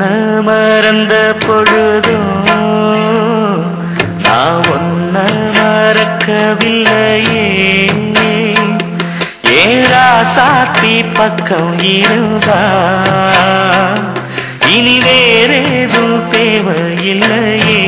உன்ன மறந்த பொழுதும் நான் உன்ன மறக்கவில்லையே. ஏரா சாத்தி பக்கம் இருந்தா இனி வேறேதும் தேவையில்லையே.